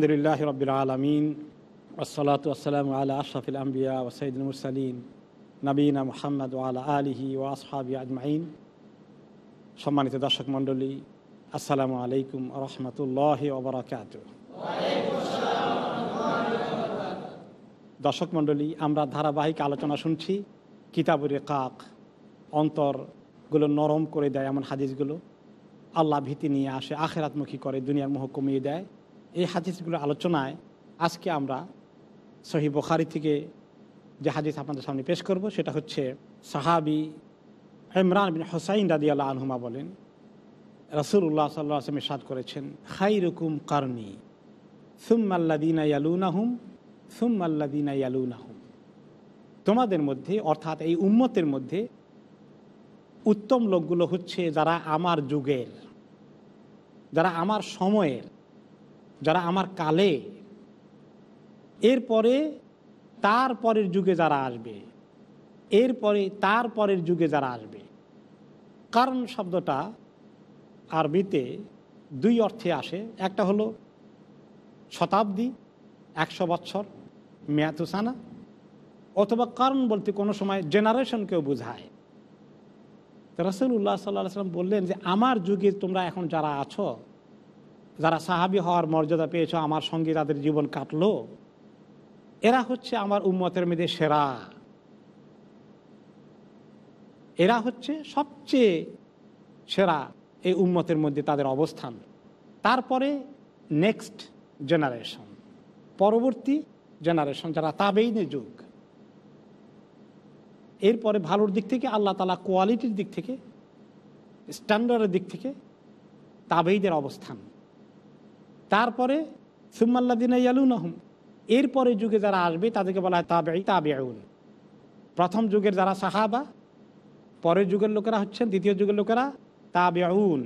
আলহামদুলিল্লাহ রবিল আলমিন ওসলাত আসসালাম আল্লাহ আশরাফিল আম্বিয়া ওসাইদুল মুরসালিন নবীনা মোহাম্মদ আল্লাহ আলহি ও আসহাবি আজমাইন সম্মানিত দর্শক মণ্ডলী, আসসালামু আলাইকুম রহমতুল্লাহ ওবরাকাত দর্শক মণ্ডলী, আমরা ধারাবাহিক আলোচনা শুনছি কিতাবুরে কাক অন্তরগুলো নরম করে দেয় এমন হাদিসগুলো। আল্লাহ ভীতি নিয়ে আসে, আখেরাতমুখী করে, দুনিয়ার মোহ কমিয়ে দেয়। এই হাদিসগুলো আলোচনায় আজকে আমরা সহি বখারি থেকে যে হাদিস আপনাদের সামনে পেশ করব, সেটা হচ্ছে সাহাবি ইমরান বিন হোসাইন রাদি আল্লাহ আনহুমা বলেন রসুল্লাহ সাল্লাহ আসলাম সাদ করেছেন খাই রুকুম কারনি সুম্মাল্লাদিনা ইয়ালুনাহুম সুম্মাল্লাদিনা ইয়ালুনাহুম। তোমাদের মধ্যে, অর্থাৎ এই উম্মতের মধ্যে উত্তম লোকগুলো হচ্ছে যারা আমার যুগের, যারা আমার সময়ের যারা আমার কালে, এরপরে তার পরের যুগে যারা আসবে, এরপরে তার পরের যুগে যারা আসবে। কারণ শব্দটা আরবিতে দুই অর্থে আসে, একটা হলো শতাব্দী, একশো বৎসর মেয়াতুসানা অথবা কারণ বলতে কোনো সময় জেনারেশনকেও বোঝায়। রসুল্লাহ সাল্লাহ সাল্লাম বললেন যে, আমার যুগে তোমরা এখন যারা আছো যারা সাহাবি হওয়ার মর্যাদা পেয়েছ, আমার সঙ্গে তাদের জীবন কাটলো। এরা হচ্ছে আমার উম্মতের মধ্যে সেরা। এরা হচ্ছে সবচেয়ে সেরা এই উম্মতের মধ্যে তাদের অবস্থান। তারপরে নেক্সট জেনারেশন পরবর্তী জেনারেশন যারা তাবেইনের যুগ। এরপরে ভালোর দিক থেকে, আল্লাহ তালা কোয়ালিটির দিক থেকে স্ট্যান্ডার্ডের দিক থেকে তাবেইদের অবস্থান। তারপরে সুম্মাল্লাদিন ইয়ালুনহম, এরপরে যুগে যারা আসবে তাদেরকে বলা হয় তাবে তাবেউন। প্রথম যুগের যারা সাহাবা, পরের যুগের লোকেরা হচ্ছেন, দ্বিতীয় যুগের লোকেরা তাবেউন।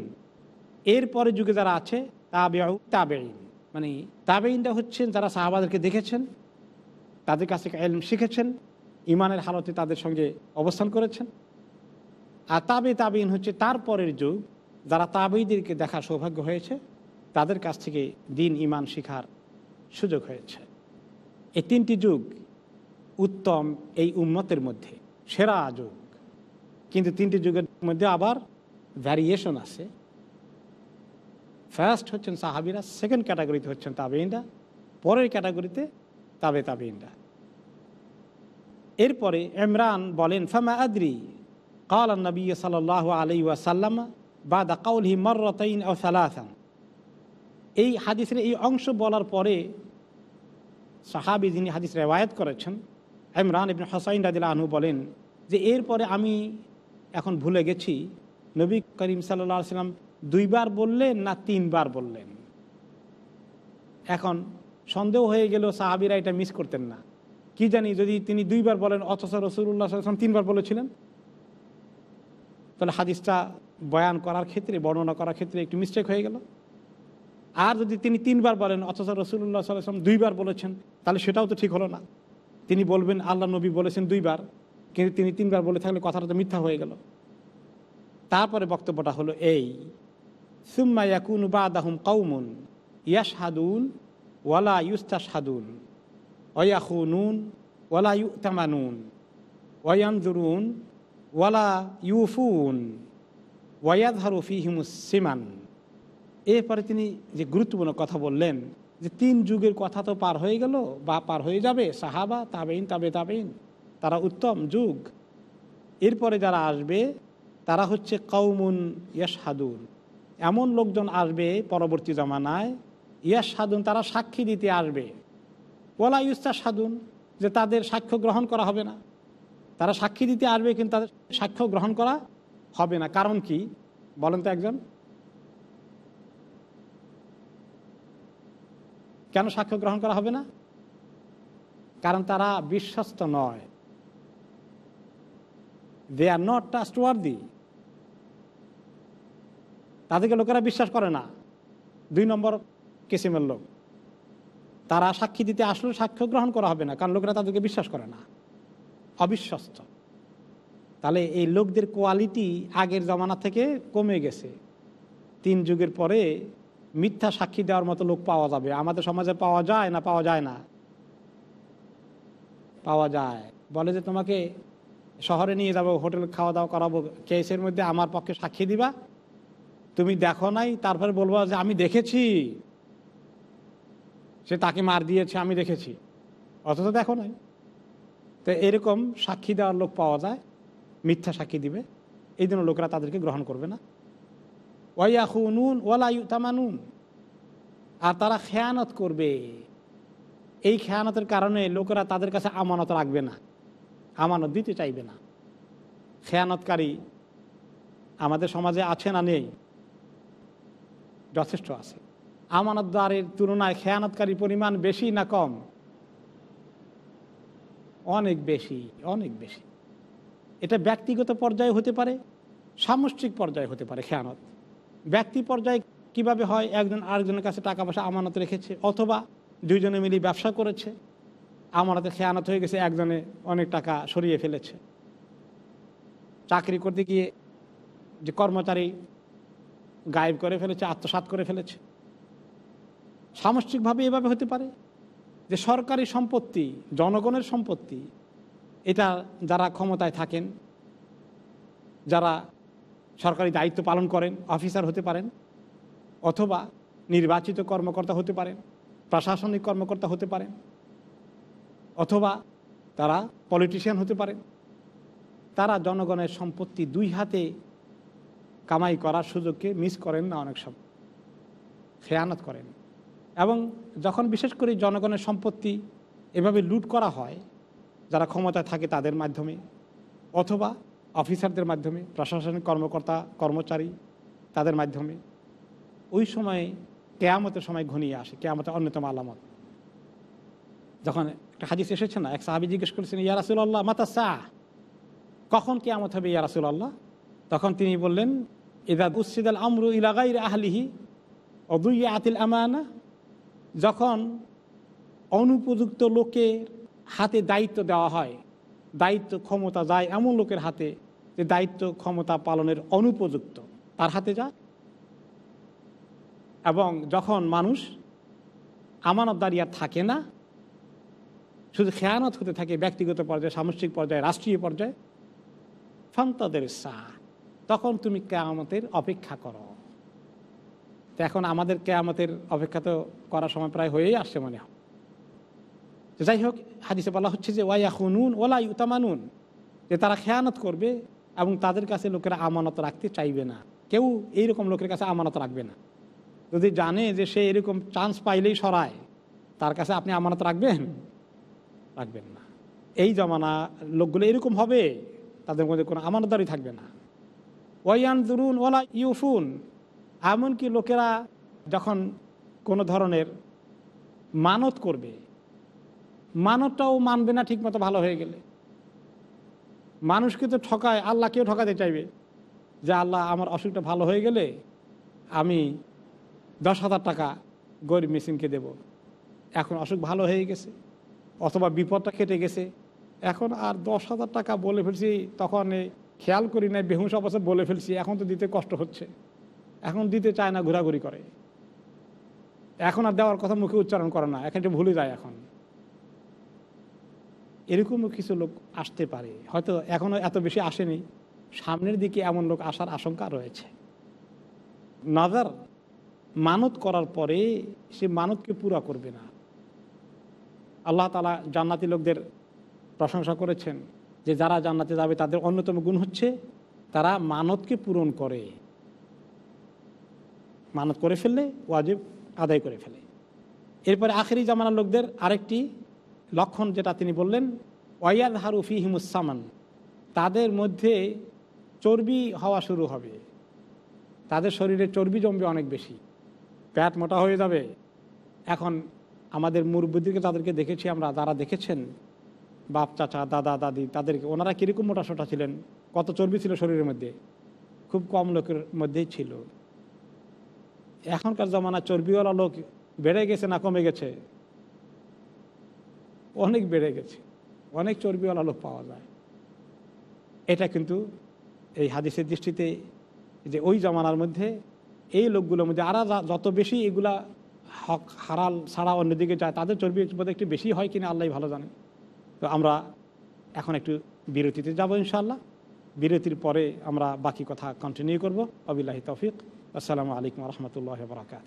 এরপরে যুগে যারা আছে, তাবেউ তাবেইন মানে তাবেইনটা হচ্ছেন যারা সাহাবাদেরকে দেখেছেন, তাদের কাছ থেকে এলম শিখেছেন ইমানের হালতে তাদের সঙ্গে অবস্থান করেছেন। আর তাবে তাবেইন হচ্ছে তারপরের যুগ, যারা তাবেইদেরকে দেখার সৌভাগ্য হয়েছে। তাদের কাছ থেকে দিন ইমান শিখার সুযোগ হয়েছে। এই তিনটি যুগ উত্তম এই উন্মতের মধ্যে, সেরা যুগ। কিন্তু তিনটি যুগের মধ্যে আবার ভ্যারিয়েশন আছে। ফার্স্ট হচ্ছেন সাহাবিরা সেকেন্ড ক্যাটাগরিতে হচ্ছেন তাবেইনরা পরের ক্যাটাগরিতে তাবে তাবেইনরা এরপরে ইমরান বলেন, ফামা আদ্রি? কাল নবী সাল আলি ওয়াসাল্লাম, বাদা কাউলহি মর্রতাইন ও সালাসান। এই হাদিসের এই অংশ বলার পরে সাহাবি যিনি হাদিস রেওয়ায়ত করেছেন, ইমরান ইবিন হোসাইন রাদিল আনহু বলেন যে এরপরে আমি এখন ভুলে গেছি, নবী করিম সাল্লা সাল্লাম দুইবার বললেন না তিনবার বললেন। এখন সন্দেহ হয়ে গেল সাহাবিরা এটা মিস করতেন না। কি জানি যদি তিনি দুইবার বলেন, অথচ রসুল্লাহ সাল্লাম তিনবার বলেছিলেন। তাহলে হাদিসটা বয়ান করার ক্ষেত্রে, বর্ণনা করার ক্ষেত্রে একটু মিস্টেক হয়ে গেল। আর যদি তিনি তিনবার বলেন, অথচ রসুল্লাহ সাল্লাম দুইবার বলেছেন, তাহলে সেটাও তো ঠিক হলো না। তিনি বলবেন, আল্লাহ নবী বলেছেন দুইবার, কিন্তু তিনি তিনবার বলে থাকলে কথাটা তো মিথ্যা হয়ে গেল। তারপরে বক্তব্যটা হলো এই, সুম্মা ইয়াকুন বাদাহুম কৌমুন ইয়াসহাদুন ওয়ালা ইউস্তাসহাদুন ওয়াখুনুন ওয়ালা ইউতামানুন ওয়ানজুরুন ওয়ালা ইউফুন ওয়াদহারু ফিহিমুস সিমান। এরপরে তিনি যে গুরুত্বপূর্ণ কথা বললেন, যে তিন যুগের কথা তো পার হয়ে গেল, বা পার হয়ে যাবে, সাহাবা তাবেইন তাবে তাবেইন তারা উত্তম যুগ। এরপরে যারা আসবে, তারা হচ্ছে কৌমুন ইয়াসহাদুন এমন লোকজন আসবে পরবর্তী জমানায় ইয়াস সাধুন তারা সাক্ষী দিতে আসবে। ওলা ইউস্তা সাধুন যে তাদের সাক্ষ্য গ্রহণ করা হবে না। তারা সাক্ষী দিতে আসবে, কিন্তু তাদের সাক্ষ্য গ্রহণ করা হবে না। কারণ কি? বলেন তো একজন। কেন সাক্ষ্য গ্রহণ করা হবে না? কারণ তারা বিশ্বস্ত নয়। They are not trustworthy তাদেরকে লোকেরা বিশ্বাস করে না। দুই নম্বর কিসিমের লোক। তারা সাক্ষী দিতে আসলে সাক্ষ্য গ্রহণ করা হবে না, কারণ লোকেরা তাদেরকে বিশ্বাস করে না। অবিশ্বস্ত। তাহলে এই লোকদের কোয়ালিটি আগের জমানা থেকে কমে গেছে। তিন যুগের পরে মিথ্যা সাক্ষী দেওয়ার মতো লোক পাওয়া যাবে। আমাদের সমাজে পাওয়া যায় না, পাওয়া যায় না? পাওয়া যায়। বলে যে তোমাকে শহরে নিয়ে যাব, হোটেল খাওয়া দাওয়া করাবো, কেসের মধ্যে আমার পক্ষে সাক্ষী দিবা? তুমি দেখো নাই, তারপরে বলব যে আমি দেখেছি। সে তাকে মার দিয়েছে, আমি দেখেছি। অথচ দেখো নাই। তো এরকম সাক্ষী দেওয়ার লোক পাওয়া যায়, মিথ্যা সাক্ষী দিবে। এই জন্য লোকেরা তাদেরকে গ্রহণ করবে না। ওয়াইয়াহু নুন ওয়ালায়ু তামানুন আর তারা খেয়ানত করবে। এই খেয়ানতের কারণে লোকেরা তাদের কাছে আমানত রাখবে না। আমানত দিতে চাইবে না। খেয়ানতকারী আমাদের সমাজে আছে না নেই? যথেষ্ট আছে। আমানতদারের তুলনায় খেয়ানতকারী পরিমাণ বেশি না কম? অনেক বেশি অনেক বেশি। এটা ব্যক্তিগত পর্যায়ে হতে পারে, সামষ্টিক পর্যায়ে হতে পারে খেয়ানত। ব্যক্তি পর্যায়ে কীভাবে হয়? একজন আরেকজনের কাছে টাকা পয়সা আমানত রেখেছে অথবা দুইজনে মিলে ব্যবসা করেছে আমানতে খেয়ানত হয়ে গেছে, একজনে অনেক টাকা সরিয়ে ফেলেছে। চাকরি করতে গিয়ে যে কর্মচারী গায়েব করে ফেলেছে আত্মসাত করে ফেলেছে। সামষ্টিকভাবে এভাবে হতে পারে? যে সরকারি সম্পত্তি, জনগণের সম্পত্তি, এটা যারা ক্ষমতায় থাকেন, যারা সরকারি দায়িত্ব পালন করেন, অফিসার হতে পারেন, অথবা নির্বাচিত কর্মকর্তা হতে পারেন, প্রশাসনিক কর্মকর্তা হতে পারেন, অথবা তারা পলিটিশিয়ান হতে পারেন। তারা জনগণের সম্পত্তি দুই হাতে কামাই করার সুযোগকে মিস করেন না অনেক সময়। খেয়ানত করেন। এবং যখন বিশেষ করে জনগণের সম্পত্তি এভাবে লুট করা হয়, যারা ক্ষমতায় থাকে তাদের মাধ্যমে, অথবা অফিসারদের মাধ্যমে, প্রশাসনিক কর্মকর্তা, কর্মচারী তাদের মাধ্যমে। ওই সময়ে কেয়ামতের সময় ঘনিয়ে আসে, কেয়ামতের অন্যতম আলামত। যখন একটা হাদিস এসেছে না, এক সাহাবি জিজ্ঞেস করেছেন, ইয়া রাসুল্লাহ মাতা সাহ কখন কেয়ামত হবে, ইয়া রাসুল্লাহ তখন তিনি বললেন, ইদা উসিদ আল আমরু ইলাগাইর আহলিহি অদুই আতিল আমানা। যখন অনুপযুক্ত লোকের হাতে দায়িত্ব দেওয়া হয়, দায়িত্ব, ক্ষমতা যায় এমন লোকের হাতে যে দায়িত্ব ক্ষমতা পালনের অনুপযুক্ত, তার হাতে যায় এবং যখন মানুষ আমানতদারি আর থাকে না, শুধু খেয়ানত হতে থাকে ব্যক্তিগত পর্যায়ে, সামষ্টিক পর্যায়ে, রাষ্ট্রীয় পর্যায়ে, ফন্তদের সা, তখন তুমি কেয়ামতের অপেক্ষা করো। তো এখন আমাদের কেয়ামতের অপেক্ষা তো করার সময় প্রায় হয়েই আসছে মনে হয়। যাই হোক, হাদিসে বলা হচ্ছে যে ওয়াইয়া খুনুন ওলা ইউতামানুন, যে তারা খেয়ানত করবে এবং তাদের কাছে লোকেরা আমানত রাখতে চাইবে না। কেউ এইরকম লোকের কাছে আমানত রাখবে না। যদি জানে যে সে এরকম চান্স পাইলেই সরায়, তার কাছে আপনি আমানত রাখবেন? রাখবেন না। এই জমানা লোকগুলো এরকম হবে, তাদের মধ্যে কোনো আমানতদারি থাকবে না। ওয়াইয়ান দুরুন ওলা ইউফুন, এমনকি লোকেরা যখন কোনো ধরনের মানত করবে, মানতটাও মানবে না, ঠিকমতো ভালো হয়ে গেলে। মানুষকে তো ঠকায় আল্লাহকেও ঠকাতে চাইবে? যে আল্লাহ, আমার অসুখটা ভালো হয়ে গেলে আমি দশ হাজার টাকা গরিব মেশিনকে দেব। এখন অসুখ ভালো হয়ে গেছে, অথবা বিপদটা কেটে গেছে। এখন আর দশ হাজার টাকা বলে ফেলছি, তখন খেয়াল করি না বেহুশ অবস্থা বলে ফেলছি, এখন তো দিতে কষ্ট হচ্ছে। এখন দিতে চায় না, ঘোরাঘুরি করে। এখন আর দেওয়ার কথা মুখে উচ্চারণ করে না, এখন ভুলে যায় এখন। এরকমও কিছু লোক আসতে পারে। হয়তো এখনও এত বেশি আসেনি। সামনের দিকে এমন লোক আসার আশঙ্কা রয়েছে। নাজার মানত করার পরে সে মানতকে পুরা করবে না। আল্লাহ তালা জান্নাতি লোকদের প্রশংসা করেছেন যে যারা জান্নাতে যাবে তাদের অন্যতম গুণ হচ্ছে তারা মানতকে পূরণ করে। মানত করে ফেললে ওয়াজিব আদায় করে ফেলে। এরপরে আখেরি জামানার লোকদের আরেকটি লক্ষণ যেটা তিনি বললেন ওয়াইয়াদ হারুফি হিমুসামান তাদের মধ্যে চর্বি হওয়া শুরু হবে। তাদের শরীরে চর্বি জমবে অনেক বেশি। প্যাট মোটা হয়ে যাবে। এখন আমাদের মুরব্বীদেরকে তাদেরকে দেখেছি আমরা, যারা দেখেছেন, বাপ, চাচা, দাদা, দাদি, তাদেরকে, ওনারা কীরকম মোটা সোটা ছিলেন? কত চর্বি ছিল শরীরের মধ্যে? খুব কম লোকের মধ্যেই ছিল। এখনকার জমানা চর্বিওয়ালা লোক বেড়ে গেছে না কমে গেছে? অনেক বেড়ে গেছে। অনেক চর্বিওয়ালা লোক পাওয়া যায়। এটা কিন্তু এই হাদিসের দৃষ্টিতে যে ওই জমানার মধ্যে এই লোকগুলোর মধ্যে আরা যত বেশি এগুলা হক হারাল ছাড়া অন্যদিকে যায়, তাদের চর্বি বোধ একটু বেশি হয় কিনা আল্লাহ ভালো জানে। তো আমরা এখন একটু বিরতিতে যাব ইনশাআল্লাহ। বিরতির পরে আমরা বাকি কথা কন্টিনিউ করব। আবিল্লাহি তৌফিক। আসসালামু আলাইকুম রহমতুল্লাহ বরাকাত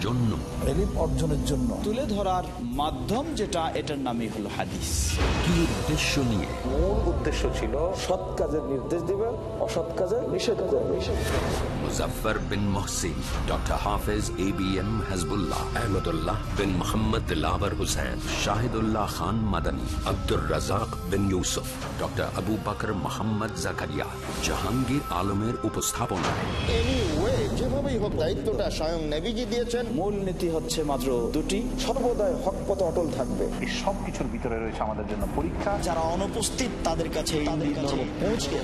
জন্য। অর্জনের জন্য। তুলে ধরার মাধ্যম যেটা এটার নামই হলো হাদিস। কি উদ্দেশ্য নিয়ে? মূল উদ্দেশ্য ছিল সৎ কাজের নির্দেশ দিবে অসৎ কাজের নিষেধ করবে Muzaffar bin Mohsin doctor Hafez A B M Hasbullah Ahmadullah bin Mohammad Hussain Shahidullah Khan Madani Abdur Razzak bin Yusuf doctor Abu Bakar Mohammad Zakaria Jahangir আলমের উপস্থাপনায়। যেভাবেই হোক দায়িত্বটা স্বয়ং নেভিজি দিয়েছেন। মূল নীতি হচ্ছে মাত্র দুটি সর্বদাই হক পথে অটল থাকবে। এই সব কিছুর ভিতরে রয়েছে আমাদের জন্য পরীক্ষা। যারা অনুপস্থিত তাদের কাছে পৌঁছে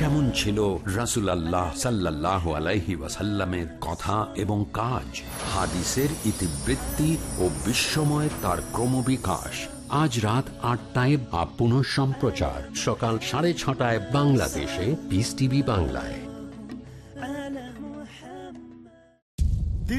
কেমন ছিল রাসুল আল্লাহ সাল্লাহ আলাইহি ওয়াসাল্লামের কথা এবং কাজ? হাদিসের ইতিবৃত্তি ও বিশ্বময় তার ক্রমবিকাশ। আজ রাত আটটায় বা পুনঃ সম্প্রচার সকাল সাড়ে ছটায় বাংলাদেশে পিস টিভি বাংলায়।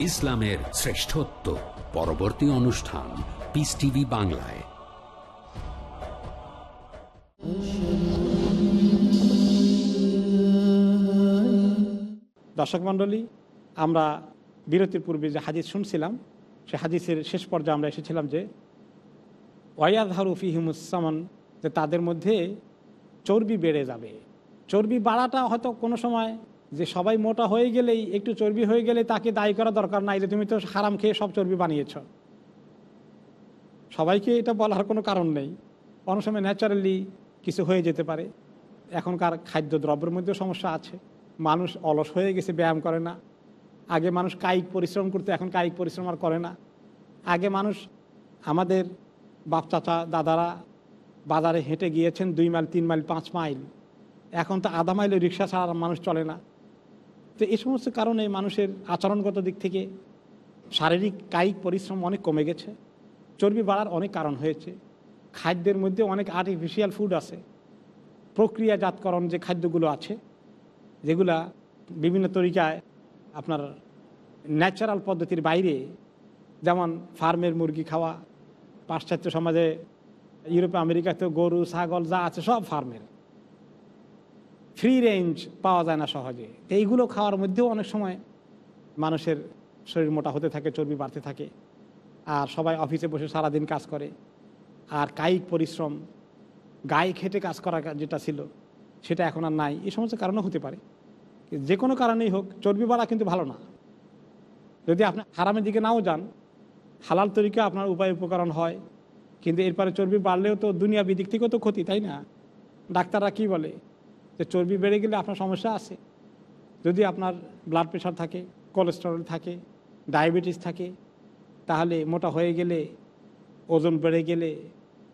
ইসলামের শ্রেষ্ঠত্ব। পরবর্তী অনুষ্ঠান পিস টিভি বাংলায়। দর্শক মণ্ডলী, আমরা বিরতির পূর্বে যে হাদিস শুনছিলাম, সে হাদিসের শেষ পর্যায়ে আমরা এসেছিলাম যে ওয়াদ হারুফি হিমুসামান যে তাদের মধ্যে চর্বি বেড়ে যাবে। চর্বি বাড়াটা হয়তো কোনো সময় যে সবাই মোটা হয়ে গেলেই, একটু চর্বি হয়ে গেলে তাকে দায়ী করা দরকার নাই যে তুমি তো হারাম খেয়ে সব চর্বি বানিয়েছ। সবাইকে এটা বলার কোনো কারণ নেই। অনেক সময় ন্যাচারালি কিছু হয়ে যেতে পারে। এখনকার খাদ্য দ্রব্যের মধ্যেও সমস্যা আছে। মানুষ অলস হয়ে গেছে, ব্যায়াম করে না। আগে মানুষ কায়িক পরিশ্রম করতে, এখন কায়িক পরিশ্রম আর করে না। আগে মানুষ আমাদের বাপ, চাচা, দাদারা বাজারে হেঁটে গিয়েছেন দুই মাইল, তিন মাইল, পাঁচ মাইল। এখন তো আধা মাইলে রিক্সা ছাড়া মানুষ চলে না। তো এই সমস্ত কারণে মানুষের আচরণগত দিক থেকে শারীরিক, কায়িক পরিশ্রম অনেক কমে গেছে। চর্বি বাড়ার অনেক কারণ হয়েছে। খাদ্যের মধ্যে অনেক আর্টিফিশিয়াল ফুড আছে। প্রক্রিয়াজাতকরণ যে খাদ্যগুলো আছে, যেগুলা বিভিন্ন তরিকায় আপনার ন্যাচারাল পদ্ধতির বাইরে, যেমন ফার্মের মুরগি খাওয়া, পাশ্চাত্য সমাজে, ইউরোপে আমেরিকাতে গরু, ছাগল যা আছে সব ফার্মের ফ্রি রেঞ্জ পাওয়া যায় না সহজে। এইগুলো খাওয়ার মধ্যেও অনেক সময় মানুষের শরীর মোটা হতে থাকে, চর্বি বাড়তে থাকে, আর সবাই অফিসে বসে সারাদিন কাজ করে, আর কায়িক পরিশ্রম, গায়ে খেটে কাজ করা যেটা ছিল, সেটা এখন আর নাই। এই সমস্ত কারণও হতে পারে। যে কোনো কারণেই হোক, চর্বি বাড়া কিন্তু ভালো না। যদি আপনি হারামের দিকে নাও যান, হালাল তরিকা আপনার উপায় উপকরণ হয়, কিন্তু এরপরে চর্বি বাড়লেও তো দুনিয়া বিদিক থেকেও তো ক্ষতি, তাই না? ডাক্তাররা কি বলে? যে চর্বি বেড়ে গেলে আপনার সমস্যা আছে। যদি আপনার ব্লাড প্রেশার থাকে কোলেস্টেরল থাকে ডায়াবেটিস থাকে, তাহলে মোটা হয়ে গেলে, ওজন বেড়ে গেলে,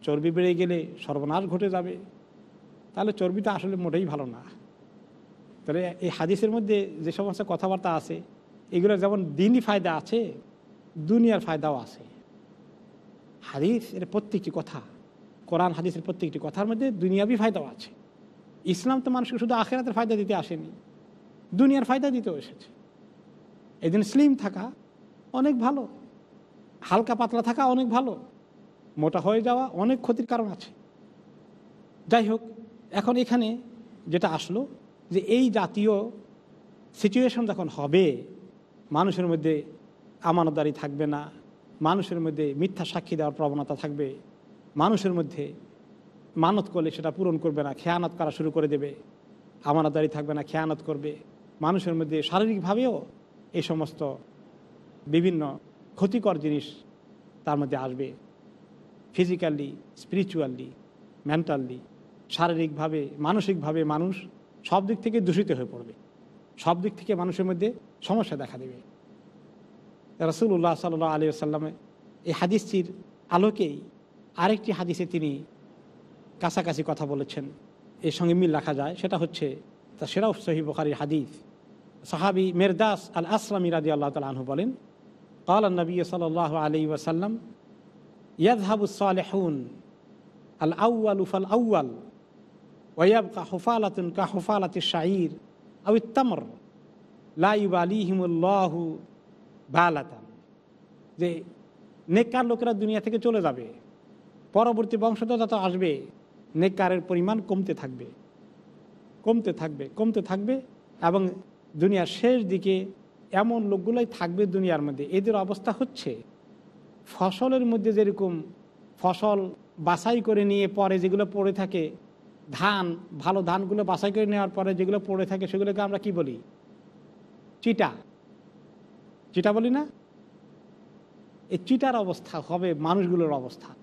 চর্বি বেড়ে গেলে সর্বনাশ ঘটে যাবে। তাহলে চর্বিটা আসলে মোটেই ভালো না। তাহলে এই হাদিসের মধ্যে যে সমস্ত কথাবার্তা আছে এগুলো যেমন দিনই ফায়দা আছে, দুনিয়ার ফায়দাও আছে। হাদিস এর প্রত্যেকটি কথা, কোরআন হাদিসের প্রত্যেকটি কথার মধ্যে দুনিয়াবি ফায়দাও আছে। ইসলাম তো মানুষকে শুধু আখেরাতের ফায়দা দিতে আসেনি, দুনিয়ার ফায়দা দিতেও এসেছে। এই দিন স্লিম থাকা অনেক ভালো, হালকা পাতলা থাকা অনেক ভালো, মোটা হয়ে যাওয়া অনেক ক্ষতির কারণ আছে। যাই হোক, এখন এখানে যেটা আসলো যে এই জাতীয় সিচুয়েশন যখন হবে, মানুষের মধ্যে আমানতদারি থাকবে না, মানুষের মধ্যে মিথ্যা সাক্ষী দেওয়ার প্রবণতা থাকবে, মানুষের মধ্যে মানত করলে সেটা পূরণ করবে না, খেয়ানত করা শুরু করে দেবে। আমানতদারি থাকবে না, খেয়ানত করবে। মানুষের মধ্যে শারীরিকভাবেও এই সমস্ত বিভিন্ন ক্ষতিকর জিনিস তার মধ্যে আসবে। ফিজিক্যালি স্পিরিচুয়ালি মেন্টালি শারীরিকভাবে, মানসিকভাবে মানুষ সব দিক থেকে দূষিত হয়ে পড়বে। সব দিক থেকে মানুষের মধ্যে সমস্যা দেখা দেবে। রসুল্লাহ সাল আলী এই হাদিসটির আলোকেই আরেকটি হাদিসে তিনি কাছাকাছি কথা বলেছেন এর সঙ্গে মিল রাখা যায় সেটা হচ্ছে তা সেরাও সহি বখারির হাদিস সাহাবি মেরদাস আল আসলামী রাজি আল্লাহ তাল আনহু বলেন قال النبي صلى الله عليه وسلم يذهب الصالحون الأول فالأول ويبقى حفالة كحفالة الشعير أو التمر لا يباليهم الله بالة যে নেককার লোকেরা দুনিয়া থেকে চলে যাবে পরবর্তী বংশধর যত আসবে নেককারের পরিমাণ কমতে থাকবে। কমতে থাকবে কমতে থাকবে এবং দুনিয়ার শেষ দিকে এমন লোকগুলোই থাকবে দুনিয়ার মধ্যে। এদের অবস্থা হচ্ছে, ফসলের মধ্যে যেরকম ফসল বাছাই করে নিয়ে পরে যেগুলো পড়ে থাকে, ধান, ভালো ধানগুলো বাছাই করে নেওয়ার পরে যেগুলো পড়ে থাকে সেগুলোকে আমরা কি বলি? চিটা। চিটা বলি না? এই চিটার অবস্থা হবে মানুষগুলোর অবস্থা।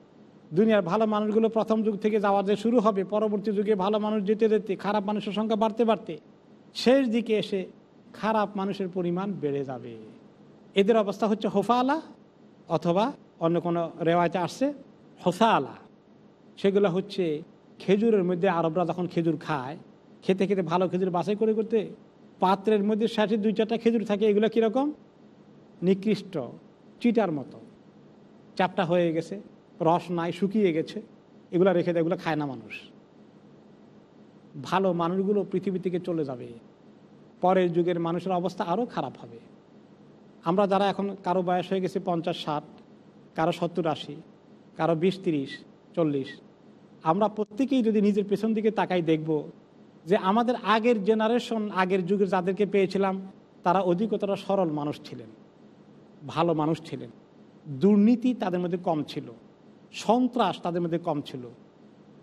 দুনিয়ার ভালো মানুষগুলো প্রথম যুগ থেকে যাওয়া যে শুরু হবে, পরবর্তী যুগে ভালো মানুষ যেতে যেতে খারাপ মানুষের সংখ্যা বাড়তে বাড়তে শেষ দিকে এসে খারাপ মানুষের পরিমাণ বেড়ে যাবে। এদের অবস্থা হচ্ছে হোফালা অথবা অন্য কোনো রেওয়ায়তে আসছে হোসালা সেগুলো হচ্ছে খেজুরের মধ্যে আরবরা যখন খেজুর খায়, খেতে খেতে ভালো খেজুর বাছাই করে করতে পাত্রের মধ্যে ষাটে দুই চারটা খেজুর থাকে, এগুলো কীরকম? নিকৃষ্ট, চিটার মতো। চাপটা হয়ে গেছে। রস নাই, শুকিয়ে গেছে, এগুলো রেখে দেয়, এগুলো খায় না মানুষ। ভালো মানুষগুলো পৃথিবী থেকে চলে যাবে। পরের যুগের মানুষের অবস্থা আরও খারাপ হবে। আমরা যারা এখন কারও বয়স হয়ে গেছে পঞ্চাশ, ষাট, কারও সত্তর, আশি, কারও বিশ, তিরিশ, চল্লিশ, আমরা প্রত্যেকেই যদি নিজের পেছন দিকে তাকাই দেখব যে আমাদের আগের জেনারেশন আগের যুগের যাদেরকে পেয়েছিলাম, তারা অধিকতর সরল মানুষ ছিলেন, ভালো মানুষ ছিলেন। দুর্নীতি তাদের মধ্যে কম ছিল। সন্ত্রাস তাদের মধ্যে কম ছিল।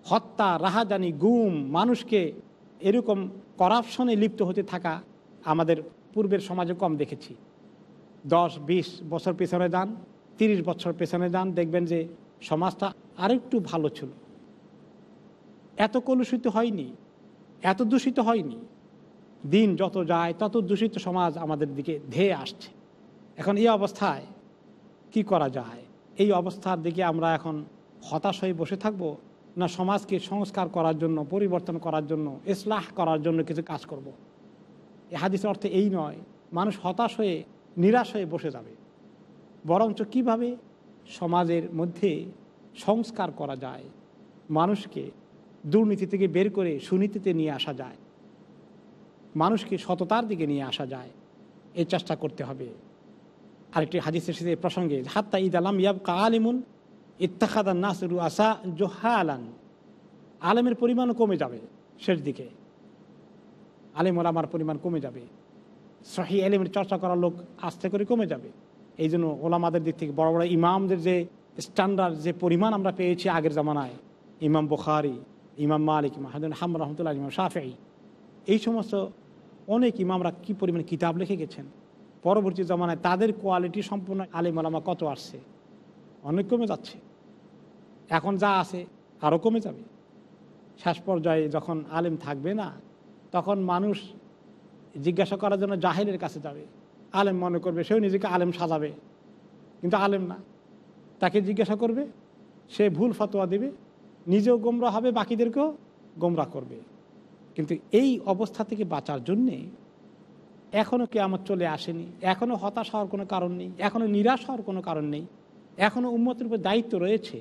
হত্যা, রাহাজানি, গুম, মানুষকে এরকম করাপশনে লিপ্ত হতে থাকা আমাদের পূর্বের সমাজে কম দেখেছি। দশ, বিশ বছর পেছনে যান, তিরিশ বছর পেছনে যান, দেখবেন যে সমাজটা আরেকটু ভালো ছিল। এত কলুষিত হয়নি, এত দূষিত হয়নি। দিন যত যায়, তত দূষিত সমাজ আমাদের দিকে ধেয়ে আসছে। এখন এই অবস্থায় কি করা যায়? এই অবস্থার দিকে আমরা এখন হতাশ হয়ে বসে থাকব না সমাজকে সংস্কার করার জন্য, পরিবর্তন করার জন্য, ইসলাহ করার জন্য কিছু কাজ করব। এ হাদিসের অর্থে এই নয়, মানুষ হতাশ হয়ে, নিরাশ হয়ে বসে যাবে। বরঞ্চ কীভাবে? সমাজের মধ্যে সংস্কার করা যায়, মানুষকে দুর্নীতি থেকে বের করে সুনীতিতে নিয়ে আসা যায়, মানুষকে সততার দিকে নিয়ে আসা যায় এই চেষ্টা করতে হবে। আরেকটি হাদিসের সাথে প্রসঙ্গে, হাত্তা ঈদ আলাম ইয়াব কা আলিমুন, ইত্তাখাদা নাসরু আসা জোহালান। আলেমের পরিমাণও কমে যাবে শেষ দিকে। আলিম ওলামার পরিমাণ কমে যাবে। সহি এলিমের চর্চা করার লোক আস্তে করে কমে যাবে। এই জন্য ওলামাদের দিক থেকে বড় বড় ইমামদের যে স্ট্যান্ডার্ড যে পরিমাণ আমরা পেয়েছি আগের জামানায়, ইমাম বুখারি, ইমাম মালিক মাহাদুন হাম রহমতুল্লাহ, ইমাম শাফি এই সমস্ত অনেক ইমামরা কি পরিমাণে কিতাব লিখে গেছেন? পরবর্তী জমানায় তাদের কোয়ালিটি সম্পূর্ণ আলিম আলামা কত আসছে? অনেক কমে যাচ্ছে। এখন যা আছে আরও কমে যাবে। শেষ পর্যায়ে যখন আলেম থাকবে না, তখন মানুষ জিজ্ঞাসা করার জন্য জাহেলের কাছে যাবে। আলেম মনে করবে, সেও নিজেকে আলেম সাজাবে। কিন্তু আলেম না। তাকে জিজ্ঞাসা করবে, সে ভুল ফতোয়া দেবে, নিজেও গোমরা হবে, বাকিদেরকেও গোমরা করবে। কিন্তু এই অবস্থা থেকে বাঁচার জন্যে এখনও কেয়ামত চলে আসেনি এখনও হতাশ হওয়ার কোনো কারণ নেই এখনও নিরাশ হওয়ার কোনো কারণ নেই এখনও উন্মতের উপর দায়িত্ব রয়েছে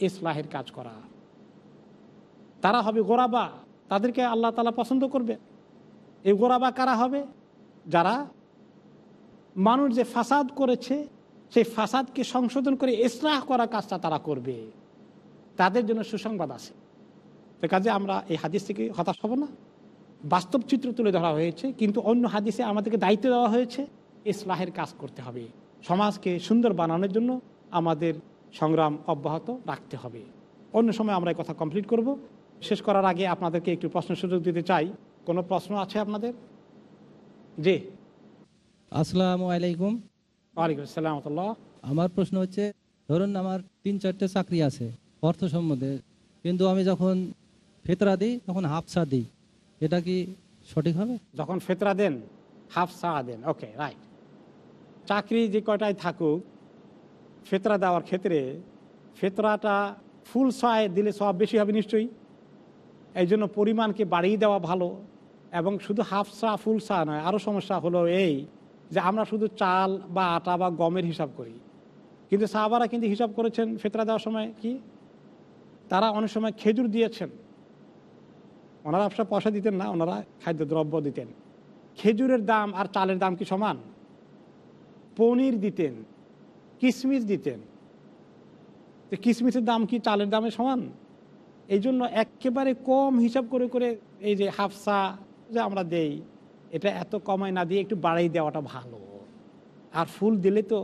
ইসলাহের কাজ করা। তারা হবে গোরাবা, তাদেরকে আল্লাহ তালা পছন্দ করবে। এই গোরাবা কারা হবে? যারা মানুষ যে ফাসাদ করেছে, সেই ফাসাদকে সংশোধন করে ইসলাহ করা কাজটা তারা করবে। তাদের জন্য সুসংবাদ আছে। তো কাজে আমরা এই হাদিস থেকে হতাশ হব না? বাস্তব চিত্র তুলে ধরা হয়েছে কিন্তু অন্য হাদিসে আমাদেরকে দায়িত্ব দেওয়া হয়েছে ইসলাহের কাজ করতে হবে। সমাজকে সুন্দর বানানোর জন্য আমাদের সংগ্রাম অব্যাহত রাখতে হবে। অন্য সময় আমরা এই কথা কমপ্লিট করব। শেষ করার আগে আপনাদেরকে একটু প্রশ্ন সুযোগ দিতে চাই। কোনো প্রশ্ন আছে আপনাদের? জি। আসসালামু আলাইকুম। ওয়ালাইকুম আসসালাম আমার প্রশ্ন হচ্ছে ধরুন আমার তিন চারটে চাকরি আছে অর্থ সম্বন্ধে। কিন্তু আমি যখন ফেতরা দিই তখন হাফসা দিই। এটা কি সঠিক হবে? যখন ফেতরা দেন, হাফ সা দেন ওকে রাইট চাকরি যে কয়টায় থাকুক, ফেতরা দেওয়ার ক্ষেত্রে ফেতরাটা ফুল সায় দিলে সব বেশি হবে নিশ্চয়ই। এই জন্য পরিমাণকে বাড়িয়ে দেওয়া ভালো এবং শুধু হাফ সা ফুল সা নয় আরও সমস্যা হলো এই যে আমরা শুধু চাল বা আটা বা গমের হিসাব করি। কিন্তু সাহাবারা কিন্তু হিসাব করেছেন ফেতরা দেওয়ার সময় কি? তারা অনেক সময় খেজুর দিয়েছেন। ওনারা সব পয়সা দিতেন না, ওনারা খাদ্যদ্রব্য দিতেন। খেজুরের দাম আর চালের দাম কি সমান? পনির দিতেন কিশমিশ দিতেন। তো কিশমিশের দাম কি চালের দামে সমান? এই জন্য একেবারে কম হিসাব করে করে এই যে হাফসা যে আমরা দেই, এটা এত কমায় না দিয়ে একটু বাড়াই দেওয়াটা ভালো। আর ফুল দিলে তো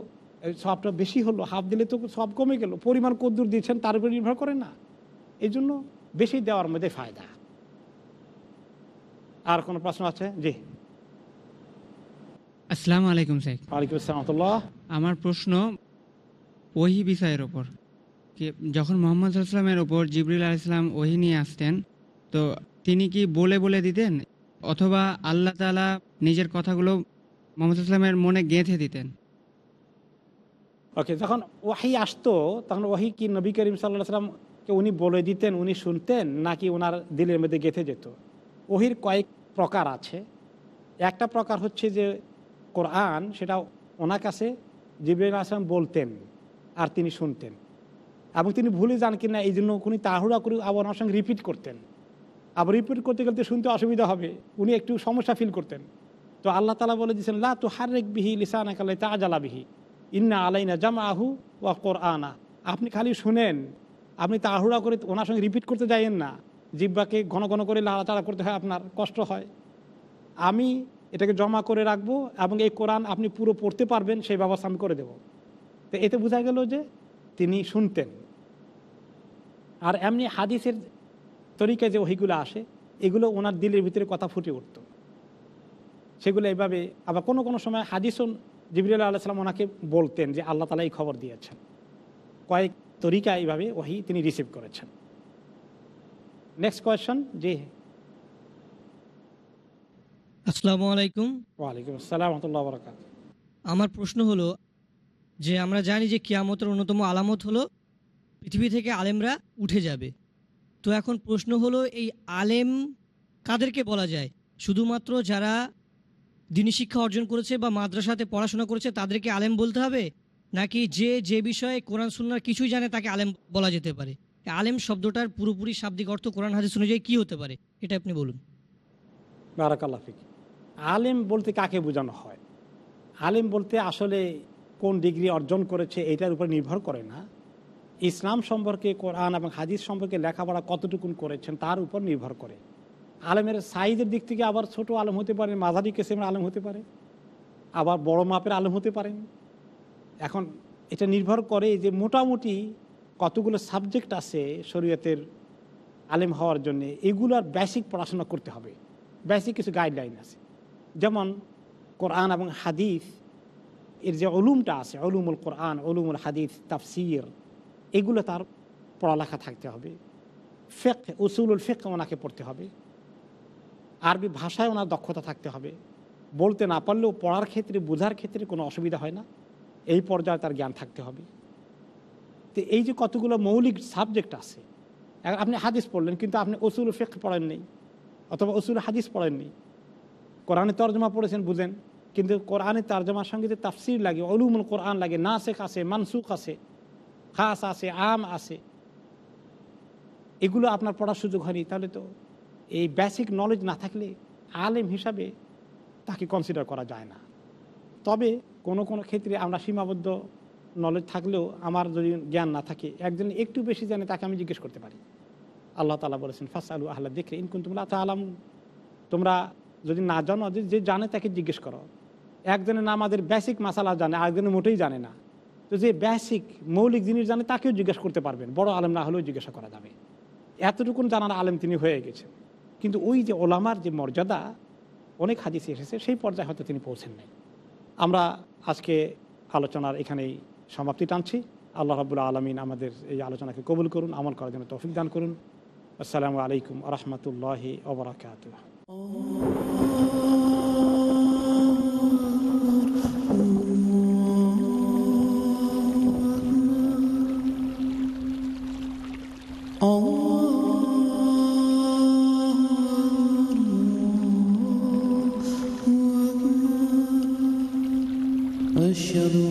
সবটা বেশি হলো, হাফ দিলে তো সব কমে গেল। পরিমাণ কদ্দুর দিচ্ছেন, তার উপর নির্ভর করে না। এই জন্য বেশি দেওয়ার মধ্যে ফায়দা। আর কোনো প্রশ্ন আছে? জি। আসসালামু আলাইকুম ওয়ালাইকুম আসসালাম আমার প্রশ্ন ওহি বিষয়ের ওপর। যখন মোহাম্মদ সাল্লামের ওপর জিবরিল আলাইসলাম ওহি নিয়ে আসতেন তো তিনি কি বলে বলে দিতেন? অথবা আল্লাহ তাআলা নিজের কথাগুলো মোহাম্মদ সাল্লামের মনে গেঁথে দিতেন? ওকে যখন ওয়াহি আসতো তখন ওয়াহি কি নবী করিম সাল্লাহ সাল্লামকে উনি বলে দিতেন উনি শুনতেন নাকি ওনার দিলের মধ্যে গেঁথে যেত? ওহির কয়েক প্রকার আছে। একটা প্রকার হচ্ছে যে কোরআন, সেটা ওনার কাছে জিবরাইল আসলাম বলতেন আর তিনি শুনতেন। এবং তিনি ভুলে যান কিনা, এই জন্য উনি তাহুড়া করে আবার ওনার সঙ্গে রিপিট করতেন। আবার রিপিট করতে গেলে শুনতে অসুবিধা হবে। উনি একটু সমস্যা ফিল করতেন। তো আল্লাহ তালা বলে দিয়েছেন, লা তো হারেক বিহি লিসান একালে তাজালা বিহি। ইন্না আলাইনা জামা আহু ওয়া কোরআনা। আপনি খালি শুনেন, আপনি তাহুড়া করে ওনার সঙ্গে রিপিট করতে যাইয়েন না। জিব্বাকে ঘন ঘন করে লাড়াচাড়া করতে হয়, আপনার কষ্ট হয়। আমি এটাকে জমা করে রাখব এবং এই কোরআন আপনি পুরো পড়তে পারবেন, সেই ব্যবস্থা আমি করে দেব। তো এতে বোঝা গেল যে তিনি শুনতেন। আর এমনি হাদিসের তরিকায় যে ওহিগুলো আসে, এগুলো ওনার দিলের ভিতরে কথা ফুটে উঠত। সেগুলো এইভাবে, আবার কোনো কোনো সময় হাদিসও জিবরুল্লাহ আল্লাহ সাল্লাম ওনাকে বলতেন যে আল্লাহ তালা এই খবর দিয়েছেন। কয়েক তরিকা এইভাবে ওহি তিনি রিসিভ করেছেন। নেক্সট কোয়েশন জি আসসালামু আলাইকুম ওয়ালাইকুম আসসালাম রহমতুল্লাহ বরকাত আমার প্রশ্ন হলো যে আমরা জানি যে কিয়ামতের অন্যতম আলামত হলো পৃথিবী থেকে আলেমরা উঠে যাবে। তো এখন প্রশ্ন হলো এই আলেম কাদেরকে বলা যায়? শুধুমাত্র যারা দিনী শিক্ষা অর্জন করেছে বা মাদ্রাসাতে পড়াশোনা করেছে তাদেরকে আলেম বলতে হবে? নাকি যে যে বিষয়ে কোরআন সুন্নার কিছুই জানে তাকে আলেম বলা যেতে পারে? আলেম শব্দটার পুরোপুরি শাব্দিক অর্থ কোরআন, হাদিস অনুযায়ী কী হতে পারে? এটা আপনি বলুন। বারাকাল্লাহ ফিক। আলেম বলতে কাকে বোঝানো হয়? আলেম বলতে আসলে কোন ডিগ্রি অর্জন করেছে এটার উপর নির্ভর করে না। ইসলাম সম্পর্কে, কোরআন এবং হাদিস সম্পর্কে লেখাপড়া কতটুকুন করেছেন তার উপর নির্ভর করে। আলেমের সাইজের দিক থেকে আবার ছোট আলম হতে পারে, মাঝারি কেসেমের আলম হতে পারে, আবার বড় মাপের আলম হতে পারেন এখন এটা নির্ভর করে যে মোটামুটি কতগুলো সাবজেক্ট আছে শরীয়তের আলেম হওয়ার জন্য, এগুলোর বেসিক পড়াশোনা করতে হবে। বেসিক কিছু গাইডলাইন আছে। যেমন কোরআন এবং হাদিস এর যে অলুমটা আছে অলুমুল কোরআন অলুমুল হাদিস তাফসির, এগুলো তার পড়ালেখা থাকতে হবে। ফেক উসুলুল ফেক ওনাকে পড়তে হবে। আরবি ভাষায় ওনার দক্ষতা থাকতে হবে। বলতে না পারলেও পড়ার ক্ষেত্রে, বোঝার ক্ষেত্রে কোনো অসুবিধা হয় না। এই পর্যায়ে তার জ্ঞান থাকতে হবে। তো এই যে কতগুলো মৌলিক সাবজেক্ট আছে আপনি হাদিস পড়লেন, কিন্তু আপনি অসুল ফেক পড়েন নেই, অথবা অসুল হাদিস পড়েন নেই। কোরআনে তর্জমা পড়েছেন, বুঝেন, কিন্তু কোরআনের তর্জমার সঙ্গে যে তাফসির লাগে অলুমুল কোরআন লাগে নাসেক আছে মানসুক আছে, খাস আছে, আম আছে, এগুলো আপনার পড়ার সুযোগ হয়নি, তাহলে তো এই বেসিক নলেজ না থাকলে আলেম হিসাবে তাকে কনসিডার করা যায় না। তবে কোনো কোনো ক্ষেত্রে আমরা সীমাবদ্ধ নলেজ থাকলেও আমার যদি জ্ঞান না থাকে, একজন একটু বেশি জানে তাকে আমি জিজ্ঞেস করতে পারি। আল্লাহ তালা বলেছেন ফাস আলু আল্লাহ দেখে ইনকুন তোমরা তালাম তোমরা যদি না জানো, যে জানে তাকে জিজ্ঞেস করো। একজনের না আমাদের বেসিক মাসালা জানে আরেকজনের মোটেই জানে না। তো যে বেসিক মৌলিক জিনিস জানে, তাকেও জিজ্ঞেস করতে পারবেন। বড় আলেম না হলেও জিজ্ঞাসা করা যাবে। এতটুকুন জানার আলেম তিনি হয়ে গেছেন। কিন্তু ওই যে ওলামার যে মর্যাদা, অনেক হাদিসে এসেছে, সেই পর্যায়ে হয়তো তিনি পৌঁছেন নাই আমরা আজকে আলোচনার এখানেই সমাপ্তি টানছি আল্লাহ রাবুল্লাহ আলমিন আমাদের এই আলোচনাকে কবুল করুন আমল করার জন্য তৌফিক দান করুন আসসালামু আলাইকুম রহমতুল্লাহি ওবরাকাত أشهد